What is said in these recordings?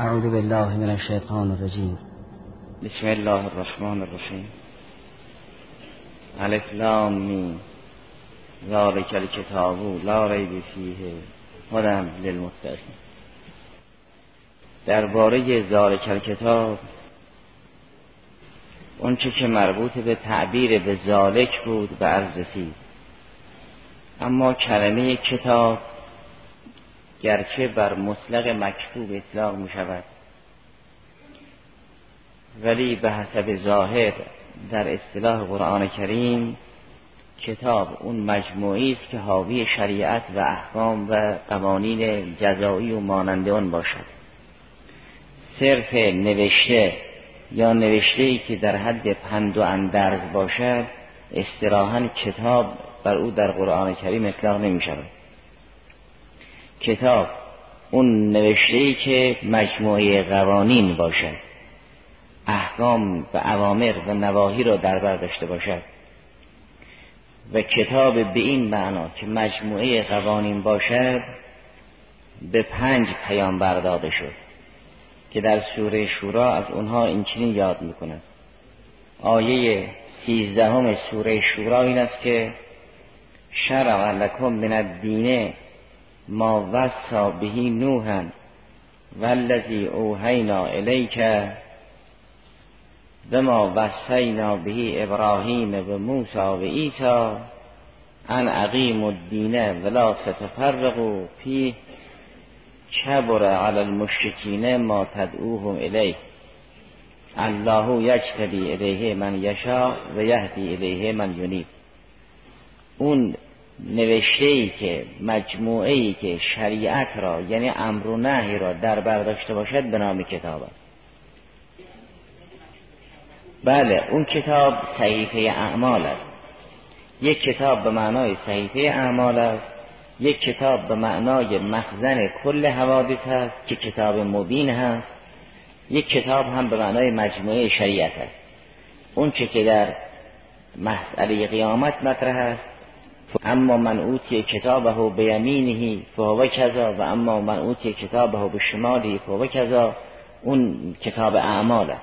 أعوذ بالله من الشيطان الرجيم. بسم الله الرحمن الرحيم. ألف لام میم کل کتابو، لا ریب فیه هدى للمتقین درباره کتاب اون اونچه که مربوط به تعبیر به ذالک بود به عرض رسید. اما کلمه کتاب گرچه بر مطلق مکتوب اطلاق می شود ولی به حسب ظاهر در اصطلاح قرآن کریم کتاب اون مجموعی است که حاوی شریعت و احکام و قوانین جزایی و مانند آن باشد. صرف نوشته یا نوشته ای که در حد پند و اندرز باشد استراحا کتاب بر او در قرآن کریم اطلاق نمی شود کتاب اون نوشته که مجموعه قوانین باشد. احکام و اوامر و نواهی را در بر داشته باشد. و کتاب به این معنا که مجموعه قوانین باشد به پنج پیامبر داده شد که در سوره شورا از اونها اینچنین یاد می‌کند. آیه سیزدهم سوره شورا این است که شرع لکم من الدین ما وسا بهی نوحا والذی اوحینا الیک و ما وسینا بهی ابراهیم و موسی و عیسی ان عقیم الدین ولا تتفرقوا پی کبر علی المشرکین ما تدعوهم الیه الله یجتبی الیه من یشا و یهدی الیه من ینیب اون نوشته ای که مجموعه ای که شریعت را یعنی امر و نهی را در بر داشته باشد به نام کتاب است. بله اون کتاب صحیفه اعمال است. یک کتاب به معنای صحیفه اعمال است یک کتاب به معنای مخزن کل حوادث است که کتاب مبین هست یک کتاب هم به معنای مجموعه شریعت است. اون چه که در مسئله قیامت مطرح است اما من اوتی کتابه به یمینه فهو کذا و اما من اوتی کتابه به شمالی فهو کذا اون کتاب اعماله.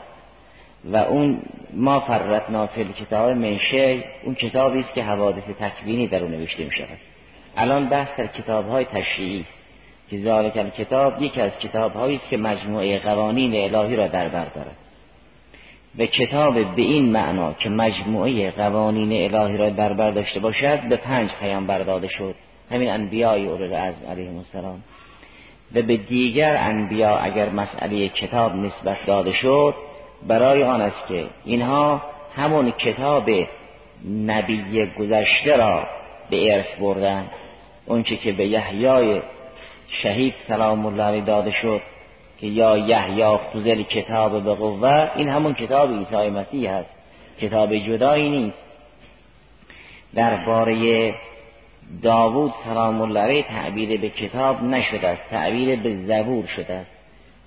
و اون ما فرتنا فل کتاب منشه اون کتابی است که حوادث تکوینی در اون نوشته می شود الان بحث در کتاب های تشریعی. که ذالک کتاب یکی از کتاب است که مجموعه قوانین الهی را در بر دارد. به کتاب به این معنا که مجموعه قوانین الهی را در بر داشته باشد به پنج پیامبر داده شد. همین انبیای اولو از علیه السلام. و به دیگر انبیا اگر مسئله کتاب نسبت داده شد برای آن است که اینها همون کتاب نبی گذشته را به ارث بردن. اونچه که به یحیای شهید سلام الله علیه داده شد. که یا یحیافت خوزل کتاب به قوه این همون کتاب عیسی مسیح هست. کتاب جدایی نیست. درباره داوود سلام الله تعبیر به کتاب نشده است. تعبیر به زبور شده است.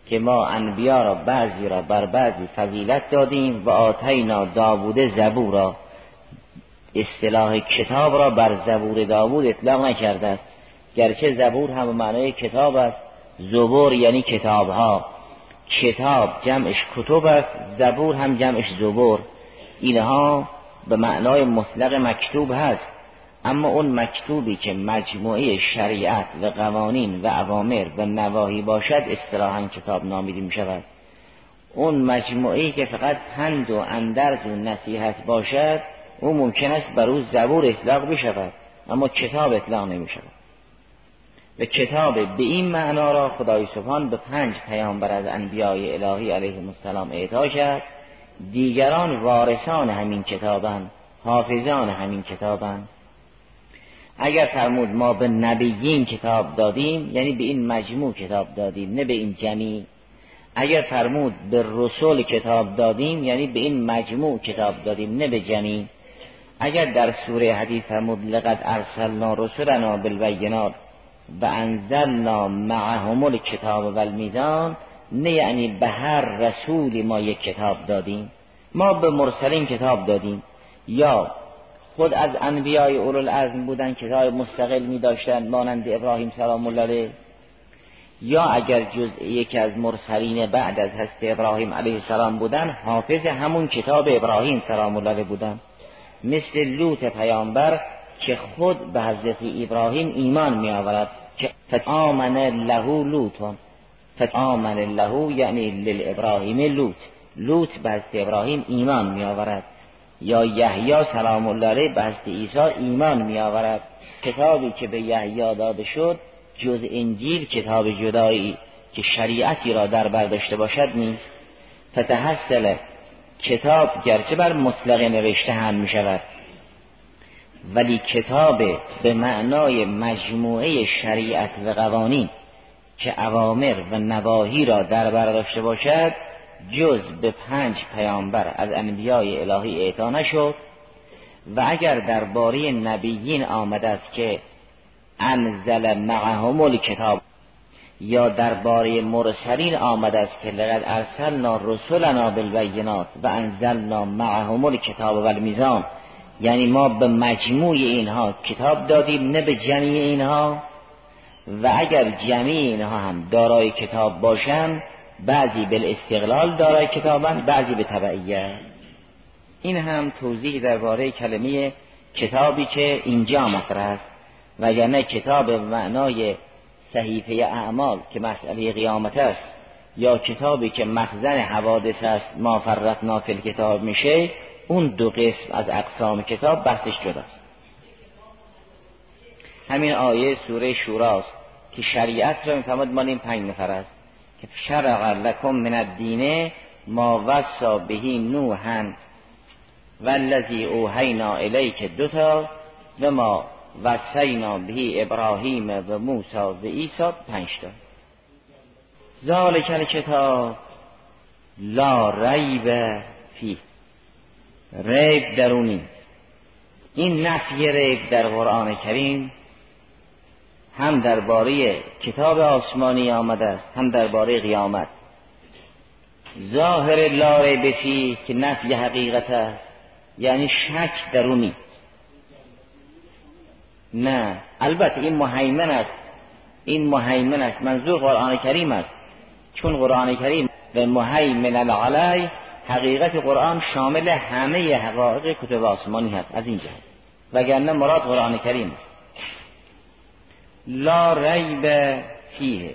که ما انبیا را بعضی را بر بعضی فضیلت دادیم و آتینا داوود زبور را اصطلاح کتاب را بر زبور داوود اطلاق نکرده است. گرچه زبور هم معنای کتاب است. زبور یعنی کتاب ها کتاب جمعش کتب است زبور هم جمعش زبور. اینها به معنای مطلق مکتوب هست اما اون مکتوبی که مجموعه شریعت و قوانین و عوامر و نواهی باشد اصطلاحا کتاب نامیده می شود اون مجموعه که فقط پند و اندرز و نصیحت باشد او ممکن است بر او زبور اطلاق بشود اما کتاب اطلاق نمی شود و کتاب به این معنا را خدای سبحان به پنج پیامبر از انبیای الهی علیه السلام اعطا کرد. دیگران وارثان همین کتابند حافظان همین کتابند اگر فرمود ما به نبیین کتاب دادیم یعنی به این مجموع کتاب دادیم نه به این جمعی اگر فرمود به رسول کتاب دادیم یعنی به این مجموع کتاب دادیم نه به جمعی اگر در سوره حدیث فرمود لقد ارسلنا رسولنا بالبینات و انزلنا معهم الکتاب و المیزان نه یعنی به هر رسولی ما یک کتاب دادیم. ما به مرسلین کتاب دادیم. یا خود از انبیای اول العزم بودن کتاب مستقل می داشتن مانند ابراهیم سلام الله علیه یا اگر جز یکی از مرسلین بعد از هست ابراهیم علیه السلام بودن حافظ همون کتاب ابراهیم سلام الله علیه بودن. مثل لوط پیامبر که خود به حضرت ابراهیم ایمان می آورد که فآمن له لوت. فآمن له یعنی للابراهیم لوت. لوت به حضرت ابراهیم ایمان می آورد یا یحیی سلام الله علیه به حضرت عیسی ایمان می آورد کتابی که به یحیی داده شد جز انجیل کتاب جدایی که شریعتی را در بر داشته باشد نیست. فتحصل کتاب گرچه بر مطلق نوشته هم می شود ولی کتاب به معنای مجموعه شریعت و قوانین که اوامر و نواهی را در بر داشته باشد جز به پنج پیامبر از انبیای الهی اعطا نشد. و اگر درباره نبیین آمده است که انزل معهم الکتاب یا درباره مرسلین آمده است که لقد ارسلنا رسلنا بالبینات و انزلنا معهم الکتاب و المیزان یعنی ما به مجموع اینها کتاب دادیم نه به جمعی اینها. و اگر جمعی اینها هم دارای کتاب باشند بعضی به استقلال دارای کتابند بعضی به تبعیه این هم توضیح درباره کلمه کتابی که اینجا مطرح است. و وگرنه کتاب معنای صحیفه اعمال که مسئله قیامت است یا کتابی که مخزن حوادث است ما فرقنا فی کتاب میشه اون دو قسم از اقسام کتاب بحثش جداست همین آیه سوره شوراست که شریعت را می‌فهمد مال این پنج نفر است که شرع لکم من الدین ما وصا بهی و الذی اوهینا الیک دوتا و ما وصینا بهی ابراهیم و موسی و عیسی پنج تا. ذالک الکتاب لا ریب فیه. ریب درونی. این نفی ریب در قرآن کریم هم درباره کتاب آسمانی آمده است هم درباره قیامت. ظاهر لا ریب فی که نفی حقیقت است یعنی شک درونی. نه البته این مهیمن است. این مهیمن است منظور قرآن کریم است. چون قرآن کریم به مهیمن علیه حقیقت قرآن شامل همه حقایق کتب آسمانی هست از این جهت. وگرنه مراد قرآن کریم است. لا ریب فیه.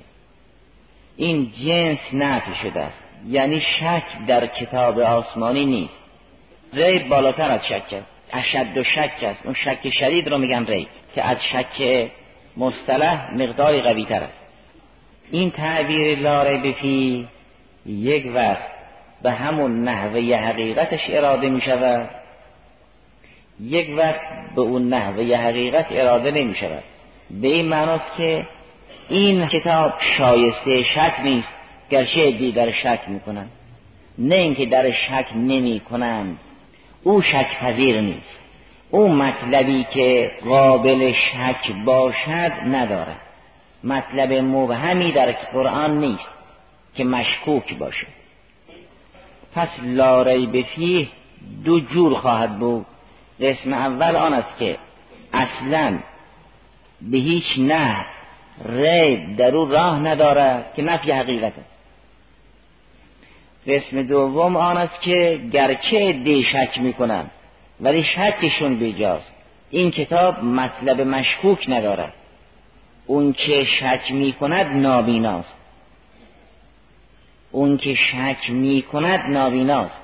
این جنس نفی شده است. یعنی شک در کتاب آسمانی نیست. ریب بالاتر از شک است. اشد و شک است. اون شک شدید رو میگن ریب که از شک مصطلح مقداری قوی تر است. این تعبیر لا ریب فی یک وقت به همون نحوه حقیقتش اراده می شود یک وقت به اون نحوه حقیقت اراده نمی شود به این معناست که این کتاب شایسته شک نیست گرچه دیگر شک می‌کنن نه اینکه در شک نمی کنند او شک پذیر نیست. او مطلبی که قابل شک باشد ندارد. مطلب مبهمی در قرآن نیست که مشکوک باشه. پس لا بفیه دو جور خواهد بود. قسم اول آن است که اصلا به هیچ نه ریب در او راه نداره که نفی حقیقت است. قسم دوم آن است که گرچه دی شک می‌کنن ولی شکشون بیجاست. این کتاب مطلب مشکوک ندارد. اون که شک می‌کند نابیناست. اون که شک می کند نابیناست.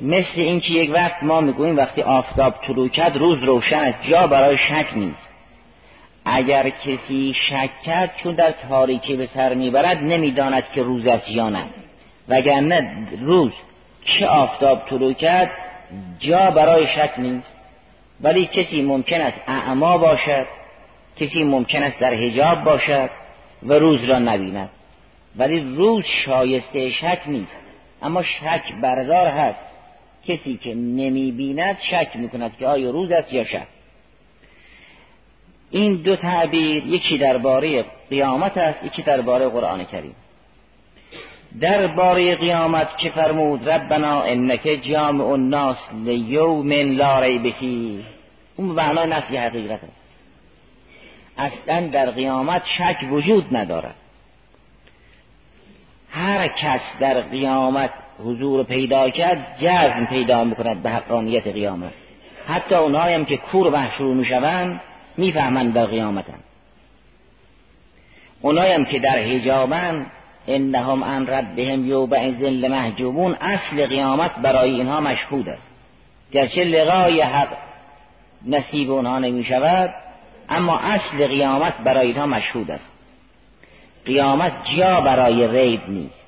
مثل اینکه یک وقت ما می‌گوییم وقتی آفتاب طلوع کرد روز روشن است جا برای شک نیست. اگر کسی شک کرد چون در تاریکی به سر می‌برد نمی‌داند که روز است یا نه وگرنه روز چه آفتاب طلوع کرد جا برای شک نیست. ولی کسی ممکن است اعما باشد کسی ممکن است در حجاب باشد و روز را نبیند. ولی روز شایسته شک نیست اما شک بردار هست. کسی که نمی بیند شک می‌کند که آیا روز است یا شب. این دو تعبیر یکی درباره قیامت است یکی درباره قرآن کریم. درباره قیامت که فرمود ربنا انک جامع الناس لیوم لا ریب فیه. اون معنای نفی حقیقت است. اصلا در قیامت شک وجود ندارد. هر کس در قیامت حضور پیدا کرد جزم پیدا می‌کند به حقانیت قیامت. حتی اونهایی هم که کور محشور می‌شوند می‌فهمند در قیامتن اونهایی هم که در حجابن انهم عن ربهم یوم لمحجوبون. اصل قیامت برای اینها مشهود است. گرچه لقای حق نصیب اونها نمی شود اما اصل قیامت برای اینها مشهود است. قیامت جا برای غیب نیست.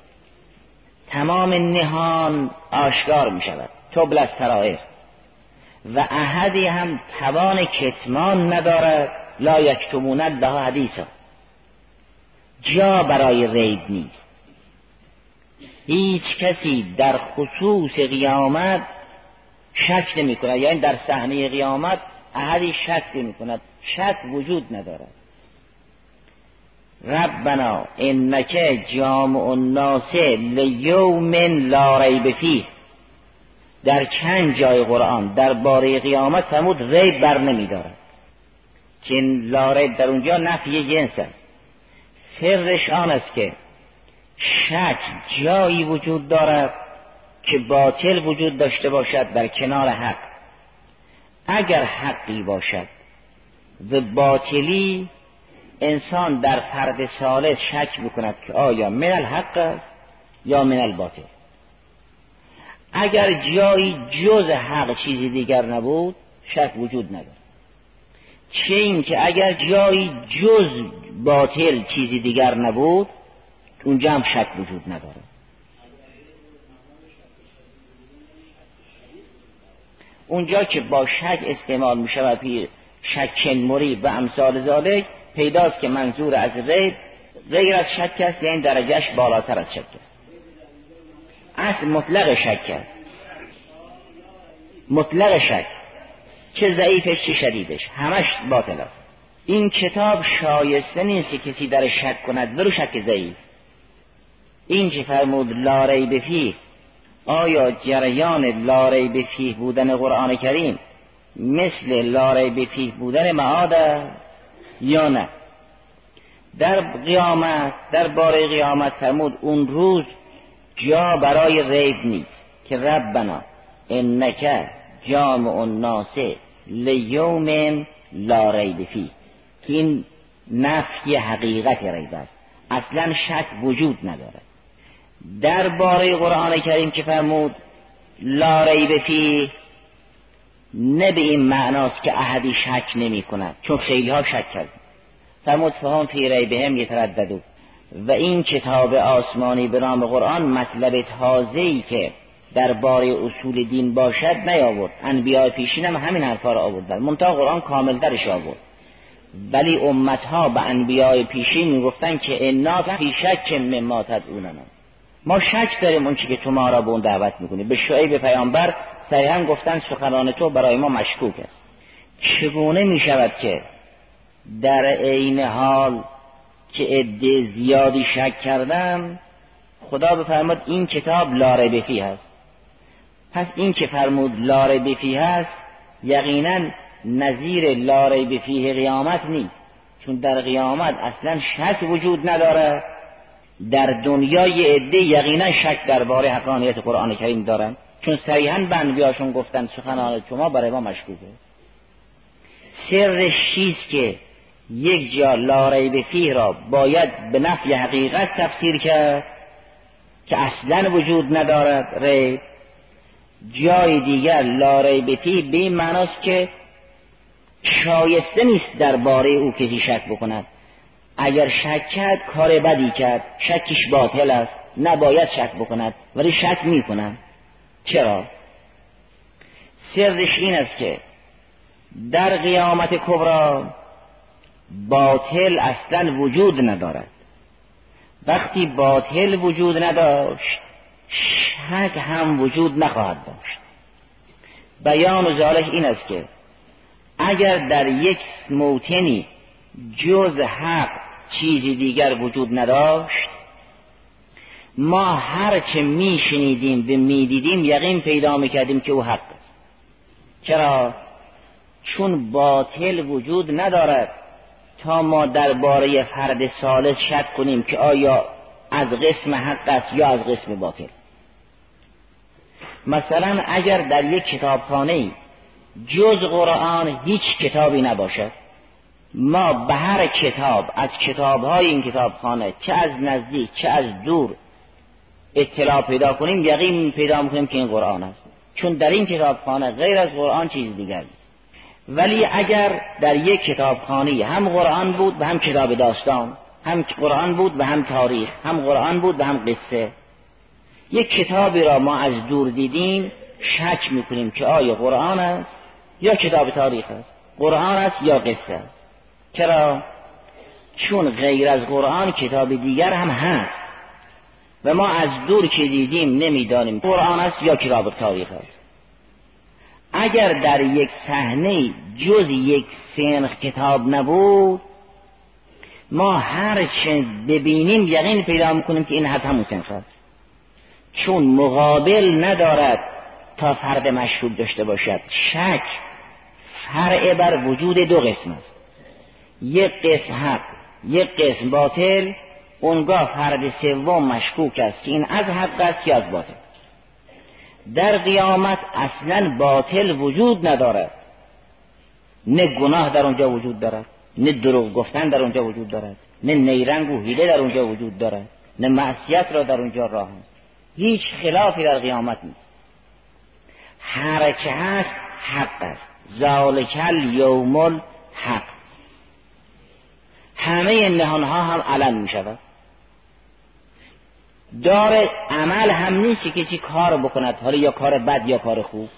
تمام نهان آشکار می شود. تبل از سرائر و احدی هم توان کتمان ندارد. لا یکتموند به حدیثا. جا برای غیب نیست. هیچ کسی در خصوص قیامت شک نمی کند. یعنی در صحنه قیامت احدی شک نمی کند. شک وجود ندارد. ربنا انک جامع الناس لیوم لا ریب فیه. در چند جای قرآن در باره قیامت فرمود ریب بر نمیدارد که لا ریب در اونجا نفی جنس است. سرش آن است که شک جایی وجود دارد که باطل وجود داشته باشد در کنار حق. اگر حقی باشد و باطلی انسان در فرد ساله شک بکند که آیا من الحق است یا من الباطل اگر جایی جز حق چیزی دیگر نبود شک وجود ندارد. چه اینکه اگر جایی جز باطل چیزی دیگر نبود اونجا هم شک وجود ندارد. اونجا که با شک استعمال می شود پیر شک مری و امثال زالک پیداست که منظور از غیب غیر از شک است یعنی درجهش بالاتر از شک است. اصل مطلق شک است. مطلق شک. چه ضعیفش چه شدیدش. همش باطل است. این کتاب شایسته نیست که کسی در شک کند ولو شک ضعیف. این چه فرمود لاری بفیه آیا جریان لاری بفیه بودن قرآن کریم مثل لاری بفیه بودن معاد است؟ یا نه. در قیامت در باره قیامت فرمود اون روز جا برای ریب نیست که ربنا انک جامع الناس لیوم لا ریب فی که این نفی حقیقت ریب است. اصلا شک وجود ندارد درباره قرآن کریم که فرمود لا ریب فی نه به این معناست که احدی شک نمی کند چون خیلی ها شک کرد فرمود فهم فی ری هم یترددو. و این کتاب آسمانی به نام قرآن مطلب تازه‌ای که درباره اصول دین باشد نیاورد. انبیاء پیشین هم همین حرفا را آوردن. منتها قرآن کامل درش آورد. ولی امتها به انبیاء پیشین می‌گفتن که انا فی شک مما تدعوننا. ما شک داریم اون که تو ما را به اون دعوت می‌کنی. به شعیب پیامبر صریحا گفتن سخنان تو برای ما مشکوک است. چگونه می شود که در عین حال که عده زیادی شک کردن خدا بفرماد این کتاب لاره بفی هست. پس این که فرمود لاره بفی هست یقینا نظیر لاره بفیه قیامت نیست. چون در قیامت اصلا شک وجود نداره. در دنیای عده یقینا شک درباره حقانیت قرآن کریم دارن. چون صریحا به انبیاشون گفتن سخنان شما برای ما مشکوکه. سر شیست که یک جا لاره به فیه را باید به نفی حقیقت تفسیر کرد که اصلا وجود ندارد ری جای دیگر لاره به فیه به این معناست که شایسته نیست درباره او کسی شک بکند. اگر شک کرد کار بدی کرد. شکش باطل است. نباید شک بکند ولی شک می‌کند. چرا؟ سرش این است که در قیامت کبرا باطل اصلا وجود ندارد وقتی باطل وجود نداشت شک هم وجود نخواهد داشت بیان و زالش این است که اگر در یک موتنی جز حق چیزی دیگر وجود نداشت ما هر چه میشنیدیم و می‌دیدیم یقین پیدا می‌کردیم که او حق است. چرا؟ چون باطل وجود ندارد تا ما درباره فرد سالس شک کنیم که آیا از قسم حق است یا از قسم باطل. مثلا اگر در یک کتابخانه جز قرآن هیچ کتابی نباشد ما به هر کتاب از کتابهای این کتابخانه چه از نزدیک چه از دور اطلاع پیدا کنیم یقین پیدا می‌کنیم که این قرآن است. چون در این کتابخانه غیر از قرآن چیز دیگر ولی اگر در یک کتابخانه هم قرآن بود و هم کتاب داستان هم قرآن بود و هم تاریخ هم قرآن بود و هم قصه یک کتابی را ما از دور دیدیم شک می‌کنیم که آیا قرآن است یا کتاب تاریخ است. قرآن است یا قصه است. چرا؟ چون غیر از قرآن کتاب دیگر هم هست. و ما از دور که دیدیم نمی‌دانیم قرآن است یا کتاب تاریخ است. اگر در یک صحنه جز یک سنخ کتاب نبود ما هر چه ببینیم یقین پیدا می‌کنیم که این از همون سنخ است. چون مقابل ندارد تا فرد مشهود داشته باشد. شک فرع بر وجود دو قسم است. یک قسم حق یک قسم باطل اونگاه فرد سوم مشکوک است که این از حق است یا از باطل. در قیامت اصلا باطل وجود ندارد. نه گناه در اونجا وجود دارد نه دروغ گفتن در اونجا وجود دارد نه نیرنگ و حیله در اونجا وجود دارد نه معصیت را در اونجا راه نیست هیچ خلافی در قیامت نیست. هر که هست حق است. زالکل یومل حق همه نهانها هم علن می شود دار عمل هم نیست که چی کار بکند حالا یا کار بد یا کار خوب.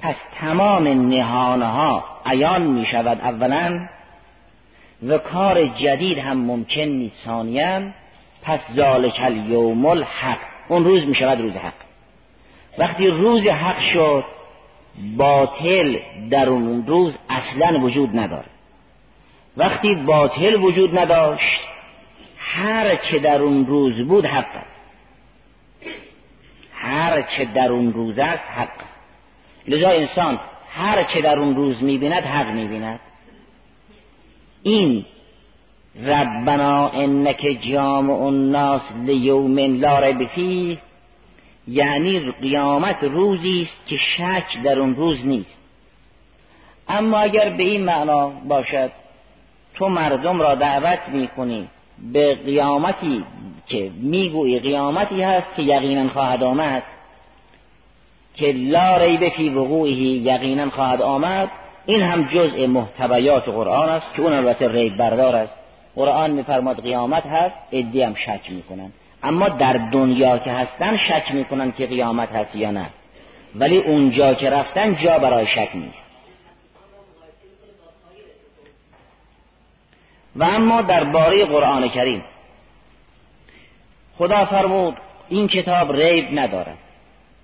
پس تمام نهانها عیان می شود اولا و کار جدید هم ممکن نیست. ثانیا پس ذالک الیوم الحق. اون روز می شود روز حق. وقتی روز حق شد باطل در اون روز اصلا وجود نداره. وقتی باطل وجود نداشت هر چه در اون روز بود حق است. هر چه در اون روز است حق است. لذا انسان هر چه در اون روز می‌بیند حق می‌بیند. این ربنا انک جامع الناس لیوم لا ریب یعنی قیامت روزی است که شک در اون روز نیست. اما اگر به این معنا باشد تو مردم را دعوت می‌کنی به قیامتی که میگوی قیامتی هست که یقینا خواهد آمد که لا ریب فی وقوعه یقینا خواهد آمد این هم جزء محتویات قرآن است که اون البته ریب بردار است. قرآن میفرماد قیامت هست ادی هم شک می‌کنن. اما در دنیا که هستن شک می‌کنن که قیامت هست یا نه. ولی اونجا که رفتن جا برای شک نیست. و اما درباره قرآن کریم. خدا فرمود این کتاب ریب ندارد.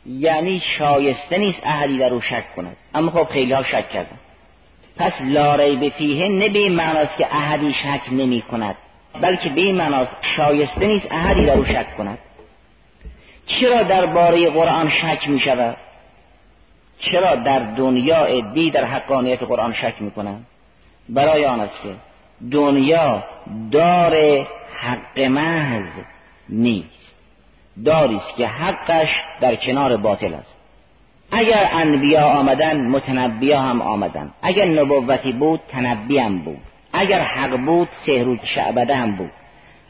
یعنی شایسته نیست اهلی در او شک کند. اما خب خیلی ها شک کردن. پس لا ریب فیه نه به این معناست که احدی شک نمی کند بلکه به این معناست شایسته نیست اهلی در او شک کند. چرا درباره قرآن شک می شود؟ چرا در دنیا دی در حقانیت قرآن شک می کند؟ برای آن است که دنیا دار حق محض نیست. داریست که حقش در کنار باطل است. اگر انبیا آمدن متنبیا هم آمدن. اگر نبوتی بود تنبی هم بود. اگر حق بود سهر و شعبده هم بود.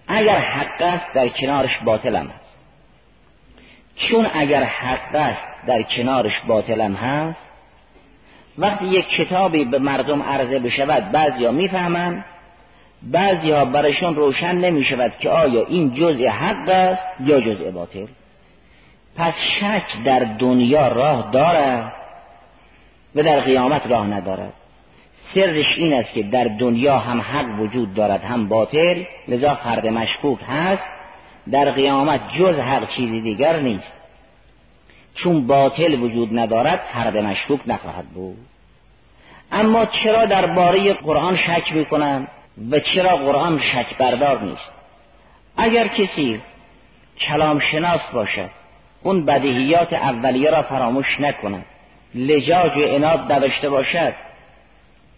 اگر حق است در کنارش باطل هم است. چون اگر حق است در کنارش باطل هم هست وقتی یک کتابی به مردم عرضه بشود بعضیا می‌فهمند بعضی ها برشون روشن نمی شود که آیا این جزء حق است یا جزء باطل؟ پس شک در دنیا راه دارد و در قیامت راه ندارد. سرش این است که در دنیا هم حق وجود دارد هم باطل لذا فرد مشکوک هست. در قیامت جز حق چیزی دیگر نیست. چون باطل وجود ندارد فرد مشکوک نخواهد بود. اما چرا درباره قرآن شک می‌کنند؟ به چرا قرآن شک بردار نیست؟ اگر کسی کلام شناس باشد اون بدیهیات اولیه را فراموش نکند لجاج و اناد نداشته باشد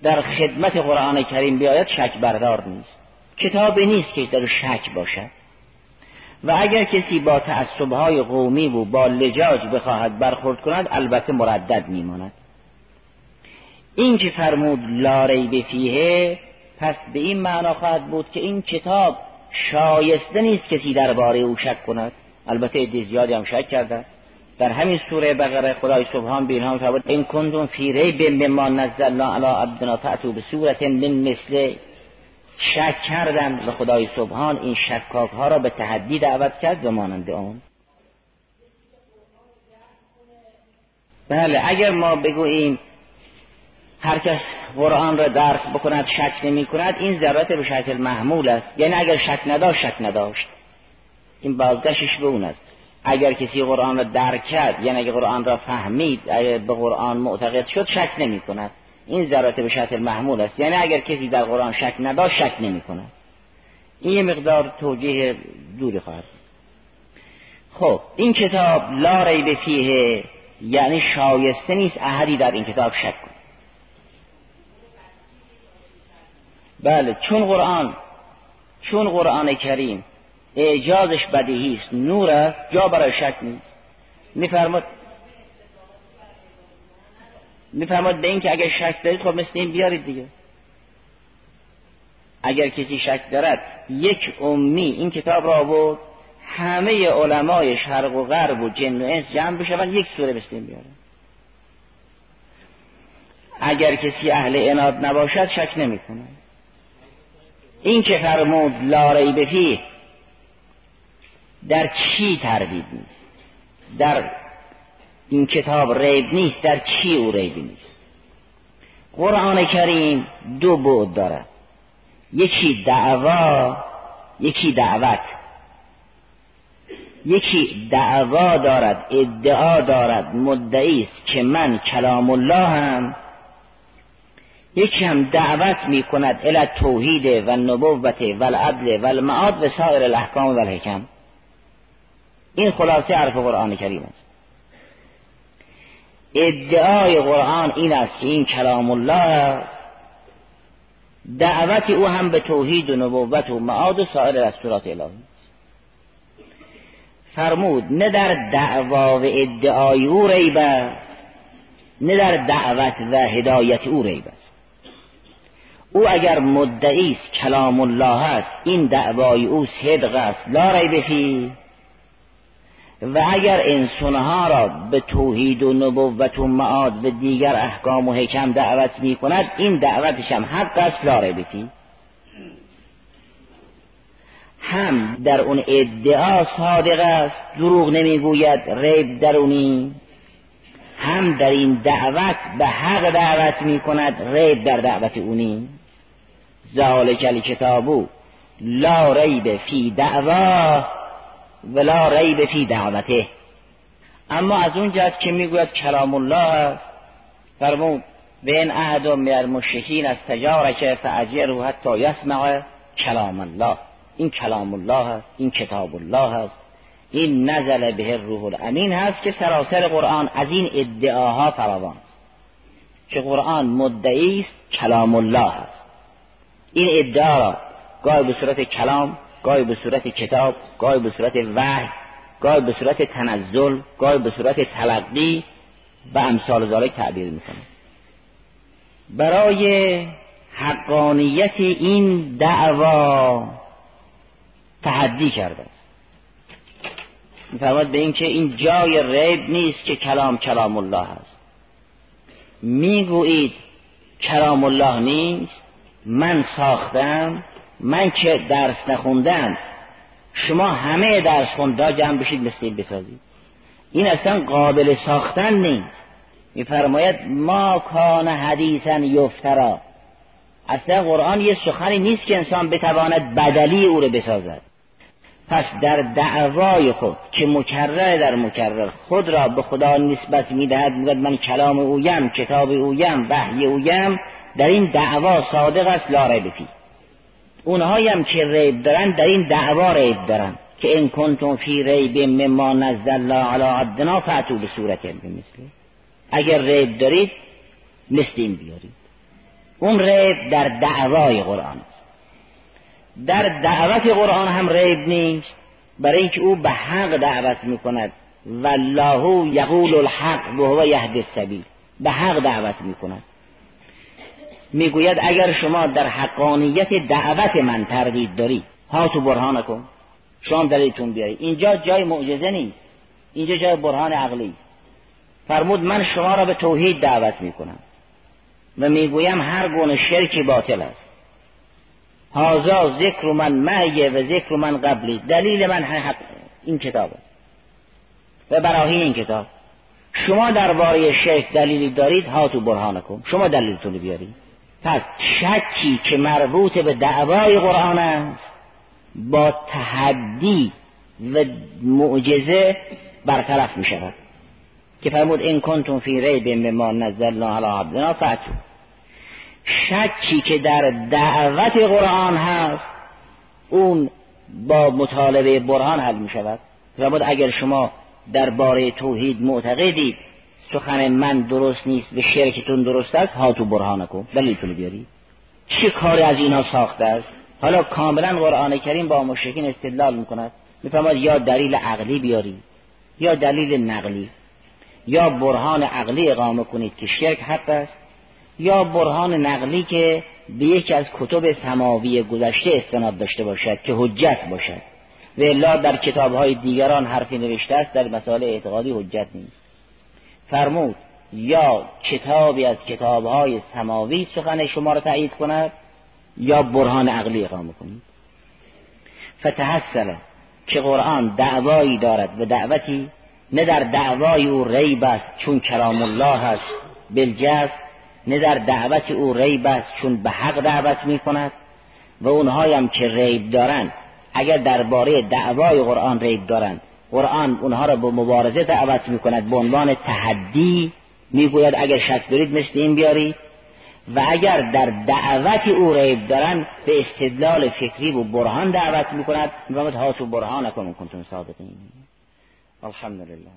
در خدمت قرآن کریم بیاید شک بردار نیست. کتابی نیست که در شک باشد. و اگر کسی با تعصبهای قومی و با لجاج بخواهد برخورد کند البته مردد میماند. این که فرمود لاری به فیه پس به این معنا خواهد بود که این کتاب شایسته نیست کسی درباره او شک کند. البته ادی زیادی هم شک کرده. در همین سوره بقره خدای سبحان به اینها فرمود این کنتم فیره ریب مما نزلنا علی عبدنا فاتو به صورت من مثل شک کردن و خدای سبحان این شکاک ها را به تحدی دعوت کرد به مانند آن. بله اگر ما بگوییم هر کس قرآن را درک بکند شک نمی کند این ذرات به شکل محمول است. یعنی اگر شک نداشت شک نداشت. این بازگشش به اون است. اگر کسی قرآن را درک کرد یعنی اگر قرآن را فهمید اگر به قرآن معتقد شد شک نمی کند. این ذرات به شکل محمول است. یعنی اگر کسی در قرآن شک نداشت شک نمی کند. این یه مقدار توجیه دوری خواهد خب این کتاب لا ریب فیه یعنی شایسته نیست احدی در این کتاب شک بله چون قرآن چون قرآن کریم اعجازش بدیهی است نور است جا برای شک نیست. میفرماد میفرماد به اینکه اگر شک دارید خب مثل این بیارید دیگه. اگر کسی شک دارد یک امی این کتاب را بود همه علمای شرق و غرب و جن و انس جمع بشوند یک سوره مثل این بیارن اگر کسی اهل اناد نباشد شک نمی‌کنه این که فرمود لا ریب فیه در چی تردید نیست؟ در این کتاب ریب نیست در چی او ریب نیست؟ قرآن کریم دو بود داره. یکی دعوا یکی دعوت. یکی دعوا دارد ادعا دارد مدعی است که من کلام الله هم یکی هم دعوت می کند الى توحید و نبوت و العدل و المعاد و سایر الاحکام و الحکم. این خلاصه حرف قرآن کریم است. ادعای قرآن این است که این کلام الله است دعوت او هم به توحید و نبوت و معاد و سایر دستورات الهی است. فرمود نه در دعوا و ادعای او ریب است نه در دعوت و هدایت او ریب است. او اگر مدعی است کلام الله است این دعوای او صدق است لا ریب و اگر انسانها را به توحید و نبوت و معاد به دیگر احکام و حکم دعوت می کند این دعوتش هم حق است لا ریب هم در اون ادعا صادق است دروغ نمی‌گوید ریب درونی. هم در این دعوت به حق دعوت می کند ریب در دعوت اونی. ذالک کتابو، لا ریب فی دعوا لا ریب فی دعوته. اما از اون جهت که می‌گوید کلام الله است فرمود به این میارمشکین از المشرکین از تجارک فاجره حتی یسمع کلام الله. این کلام الله است این کتاب الله است. این نزل به روح الامین هست که سراسر قرآن از این ادعاها فراوان است. که قرآن مدعی است کلام الله است. این ادعا را گاهی به صورت کلام گاهی به صورت کتاب گاهی به صورت وحی گاهی به صورت تنزل گاهی به صورت تلقی و امثال ذالک تعبیر می‌کنه. برای حقانیت این دعوا تحدی کرده است. میفرماد به اینکه این جای ریب نیست که کلام کلام الله است. می‌گویید کلام الله نیست؟ من ساختم من که درس نخوندم. شما همه درس خوندا جمع بشید مثل این بسازید. این اصلا قابل ساختن نیست. میفرماید ما کان حدیثا یفترا. اصلا قرآن یه سخنی نیست که انسان بتواند بدلی او رو بسازد. پس در دعوای خود که مکرر در مکرر خود را به خدا نسبت می‌دهد می‌گوید من کلام اویم کتاب اویم وحی اویم. در این دعوا صادق است لا ریب فی. اونهایی هم که ریب دارن در این دعوا ریب دارن. که ان کنتم فی ریب مما نزل الله علی عبدنا فاتو به صورت یعنی مثل. اگر ریب دارید مثل بیارید. اون ریب در دعوای قرآن است. در دعوت قرآن هم ریب نیست. برای اینکه او به حق دعوت می‌کند. والله یقول الحق و هو یهد السبیل. به حق دعوت می‌کند. می‌گوید اگر شما در حقانیت دعوت من تردید داری ها تو برهان کن شما دلیلتون بیاری. اینجا جای معجزه نیست. اینجا جای برهان عقلی فرمود من شما را به توحید دعوت می‌کنم. و می‌گویم هر گونه شرکی باطل است. هازا ذکر من معیه و ذکر من قبلی. دلیل من حق این کتاب است. و براهین این کتاب. شما درباره شرک دلیلی دارید ها تو برهان کن شما دلیلتون بیارید. پس شکی که مربوط به دعوای قرآن است با تحدی و معجزه برطرف می شود که فرمود این کنتم فی ریب مما نزلنا علی عبدنا فاتو شکی که در دعوت قرآن هست اون با مطالبه برهان حل می شود فرمود اگر شما درباره توحید معتقدید سخن من درست نیست به شرکتون درست است هاتو برهان برهانکم دلیلتون بیاری. چه کاری از اینا ساخته است؟ حالا کاملا قرآن کریم با مشکین استدلال می‌کند. میفرماد یا دلیل عقلی بیاری یا دلیل نقلی. یا برهان عقلی اقامه کنید که شرک حق است یا برهان نقلی که به یکی از کتب سماوی گذشته استناد داشته باشد که حجت باشد. و الا در کتابهای دیگران حرفی نوشته است در مسائل اعتقادی حجت نیست. فرمود یا کتابی از کتابهای سماوی سخن شما را تایید کند یا برهان عقلی اقامه کنید فتحسله که قرآن دعوایی دارد و دعوتی نه در دعوای او ریب است چون کرام الله است بلجز نه در دعوت او ریب است چون به حق دعوت می کند. و اونهایی که ریب دارند اگر درباره دعوای قرآن ریب دارند قرآن اونها را به مبارزه دعوت می‌کند. به عنوان تحدی می‌گوید اگر شک دارید مثل این بیاری. و اگر در دعوت او ریب دارن به استدلال فکری و برهان دعوت می‌کند. می‌گوید هاتو برهان کنون کنتون صادقین. الحمدلله.